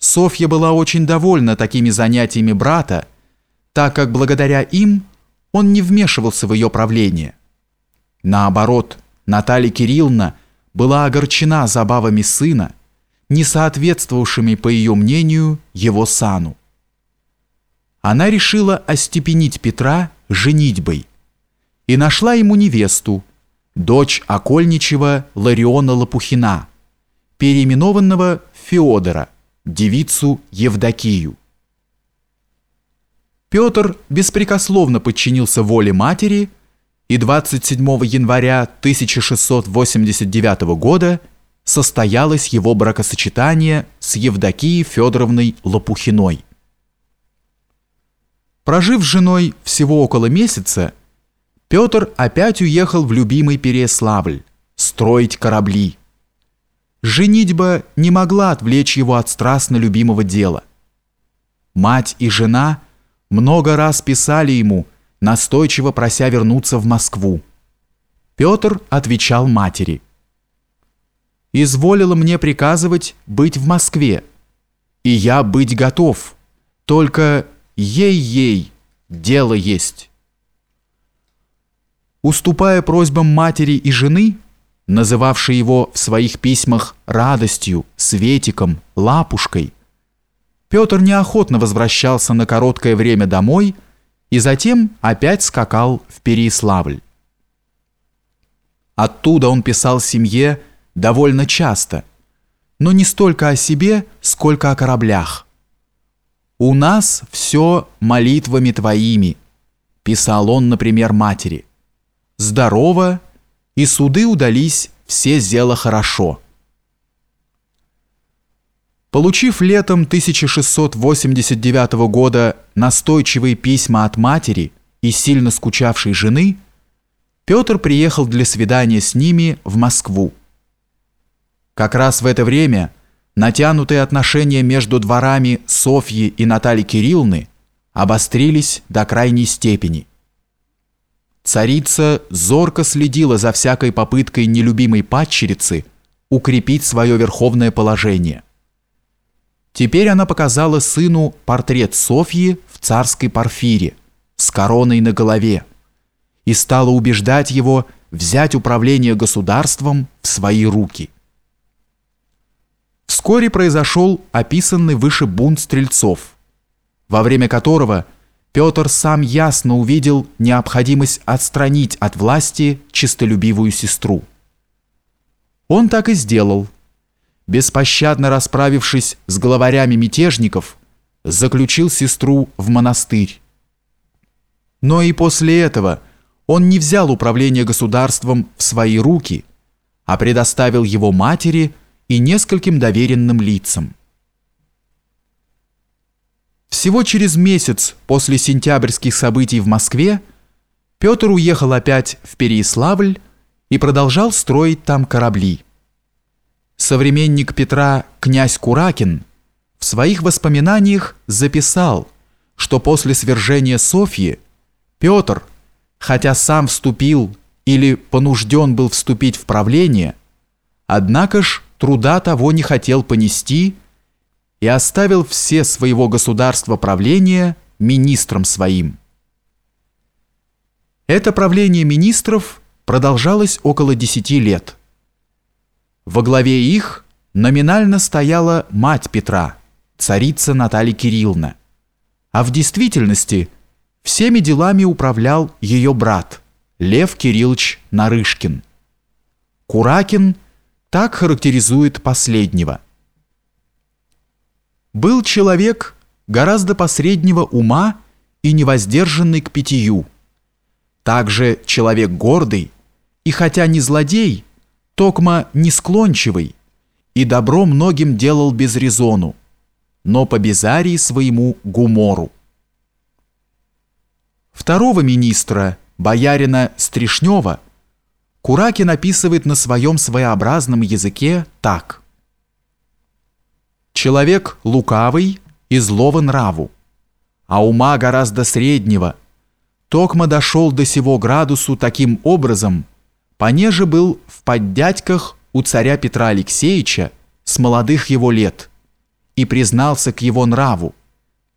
Софья была очень довольна такими занятиями брата, так как благодаря им он не вмешивался в ее правление. Наоборот, Наталья Кирилловна была огорчена забавами сына, не соответствовавшими, по ее мнению, его сану. Она решила остепенить Петра женитьбой и нашла ему невесту, дочь окольничего Лариона Лопухина, переименованного Феодора, девицу Евдокию. Петр беспрекословно подчинился воле матери и 27 января 1689 года состоялось его бракосочетание с Евдокией Федоровной Лопухиной. Прожив с женой всего около месяца, Петр опять уехал в любимый Переславль строить корабли. Женитьба не могла отвлечь его от страстно любимого дела. Мать и жена много раз писали ему, настойчиво прося вернуться в Москву. Петр отвечал матери. «Изволила мне приказывать быть в Москве, и я быть готов, только ей-ей, дело есть». Уступая просьбам матери и жены, называвшей его в своих письмах радостью, светиком, лапушкой, Петр неохотно возвращался на короткое время домой и затем опять скакал в Переиславль. Оттуда он писал семье довольно часто, но не столько о себе, сколько о кораблях. «У нас все молитвами твоими», – писал он, например, матери здорово, и суды удались, все зело хорошо. Получив летом 1689 года настойчивые письма от матери и сильно скучавшей жены, Петр приехал для свидания с ними в Москву. Как раз в это время натянутые отношения между дворами Софьи и Натальи Кирилловны обострились до крайней степени. Царица зорко следила за всякой попыткой нелюбимой падчерицы укрепить свое верховное положение. Теперь она показала сыну портрет Софьи в царской парфире с короной на голове и стала убеждать его взять управление государством в свои руки. Вскоре произошел описанный выше бунт стрельцов, во время которого – Петр сам ясно увидел необходимость отстранить от власти чистолюбивую сестру. Он так и сделал. Беспощадно расправившись с главарями мятежников, заключил сестру в монастырь. Но и после этого он не взял управление государством в свои руки, а предоставил его матери и нескольким доверенным лицам. Всего через месяц после сентябрьских событий в Москве Петр уехал опять в Переяславль и продолжал строить там корабли. Современник Петра князь Куракин в своих воспоминаниях записал, что после свержения Софьи Петр, хотя сам вступил или понужден был вступить в правление, однако ж труда того не хотел понести и оставил все своего государства правления министрам своим. Это правление министров продолжалось около десяти лет. Во главе их номинально стояла мать Петра, царица Наталья Кирилловна, а в действительности всеми делами управлял ее брат Лев Кириллович Нарышкин. Куракин так характеризует последнего – был человек гораздо посреднего ума и невоздержанный к питью. Также человек гордый, и хотя не злодей, токма не склончивый, и добро многим делал без резону, но по безарии своему гумору. Второго министра, боярина Стришнева, Куракин описывает на своем своеобразном языке так – Человек лукавый и злого нраву, а ума гораздо среднего. Токма дошел до сего градусу таким образом, понеже был в поддядьках у царя Петра Алексеевича с молодых его лет, и признался к его нраву,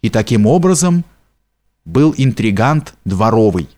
и таким образом был интригант дворовый.